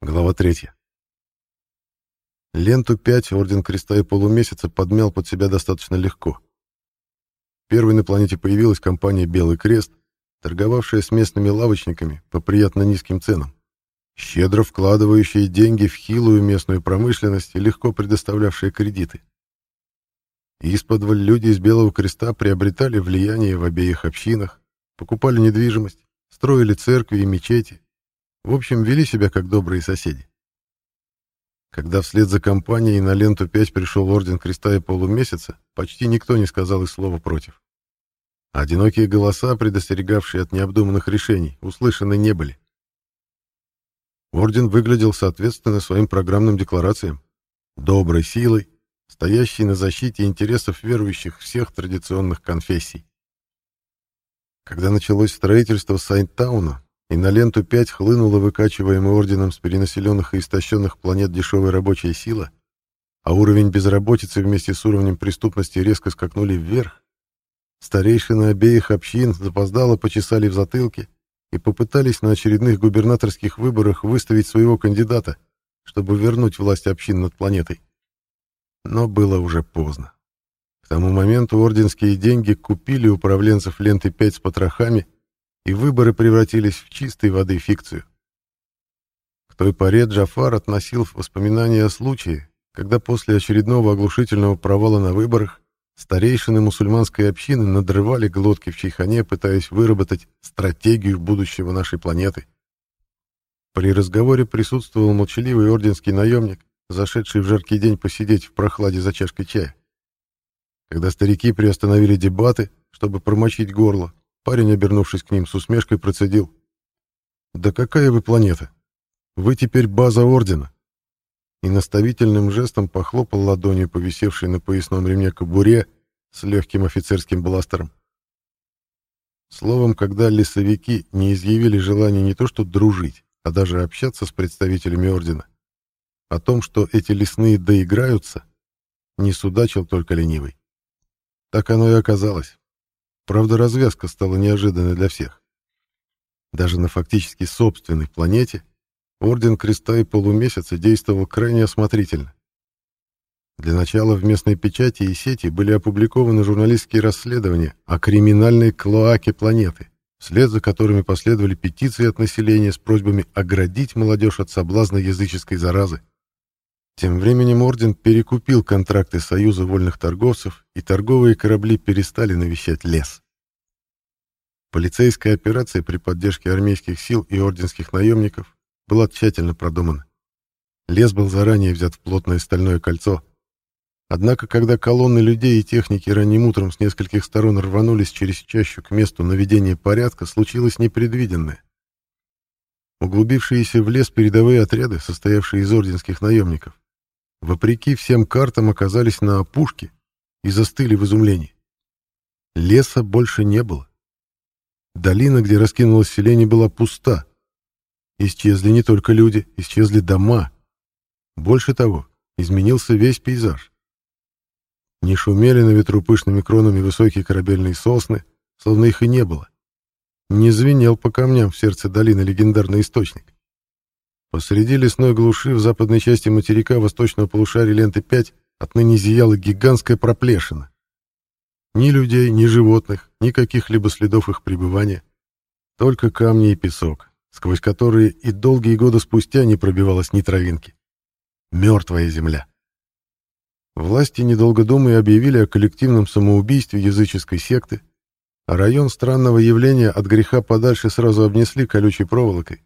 Глава 3. Ленту 5 Орден Креста и Полумесяца подмял под себя достаточно легко. Первой на планете появилась компания «Белый крест», торговавшая с местными лавочниками по приятно низким ценам, щедро вкладывающая деньги в хилую местную промышленность и легко предоставлявшая кредиты. Исподволь люди из Белого Креста приобретали влияние в обеих общинах, покупали недвижимость, строили церкви и мечети, в общем, вели себя как добрые соседи. Когда вслед за компанией на ленту 5 пришел Орден Креста и Полумесяца, почти никто не сказал и слова против. Одинокие голоса, предостерегавшие от необдуманных решений, услышаны не были. Орден выглядел соответственно своим программным декларациям. Доброй силой, стоящей на защите интересов верующих всех традиционных конфессий. Когда началось строительство Сайнтауна, и на ленту 5 хлынула выкачиваемая орденом с перенаселенных и истощенных планет дешевая рабочая сила, а уровень безработицы вместе с уровнем преступности резко скакнули вверх, старейшины обеих общин запоздало почесали в затылке и попытались на очередных губернаторских выборах выставить своего кандидата, чтобы вернуть власть общин над планетой. Но было уже поздно. К тому моменту орденские деньги купили управленцев ленты 5 с потрохами и выборы превратились в чистой воды фикцию. К той поре Джафар относил воспоминания о случае, когда после очередного оглушительного провала на выборах старейшины мусульманской общины надрывали глотки в чайхане, пытаясь выработать стратегию будущего нашей планеты. При разговоре присутствовал молчаливый орденский наемник, зашедший в жаркий день посидеть в прохладе за чашкой чая. Когда старики приостановили дебаты, чтобы промочить горло, Парень, обернувшись к ним, с усмешкой процедил. «Да какая вы планета? Вы теперь база Ордена!» И наставительным жестом похлопал ладонью по висевшей на поясном ремне кобуре с легким офицерским бластером. Словом, когда лесовики не изъявили желания не то что дружить, а даже общаться с представителями Ордена, о том, что эти лесные доиграются, не судачил только ленивый. Так оно и оказалось. Правда, развязка стала неожиданной для всех. Даже на фактически собственной планете Орден Креста и Полумесяца действовал крайне осмотрительно. Для начала в местной печати и сети были опубликованы журналистские расследования о криминальной клоаке планеты, вслед за которыми последовали петиции от населения с просьбами оградить молодежь от соблазна языческой заразы. Тем временем Орден перекупил контракты Союза вольных торговцев, и торговые корабли перестали навещать лес. Полицейская операция при поддержке армейских сил и орденских наемников была тщательно продумана. Лес был заранее взят в плотное стальное кольцо. Однако, когда колонны людей и техники ранним утром с нескольких сторон рванулись через чащу к месту наведения порядка, случилось непредвиденное. Углубившиеся в лес передовые отряды, состоявшие из орденских наемников, вопреки всем картам оказались на опушке и застыли в изумлении. Леса больше не было. Долина, где раскинулось селение, была пуста. Исчезли не только люди, исчезли дома. Больше того, изменился весь пейзаж. Не шумели на ветру пышными кронами высокие корабельные сосны, словно их и не было. Не звенел по камням в сердце долины легендарный источник. Посреди лесной глуши в западной части материка восточного полушария ленты 5 отныне зияла гигантская проплешина. Ни людей, ни животных, ни каких-либо следов их пребывания. Только камни и песок, сквозь которые и долгие годы спустя не пробивалась ни травинки. Мертвая земля. Власти, недолго думая, объявили о коллективном самоубийстве языческой секты, а район странного явления от греха подальше сразу обнесли колючей проволокой,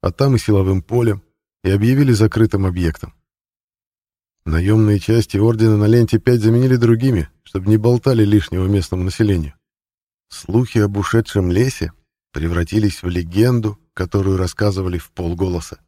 а там и силовым полем, и объявили закрытым объектом. Наемные части ордена на ленте 5 заменили другими, чтобы не болтали лишнего местному населению. Слухи об ушедшем лесе превратились в легенду, которую рассказывали в полголоса.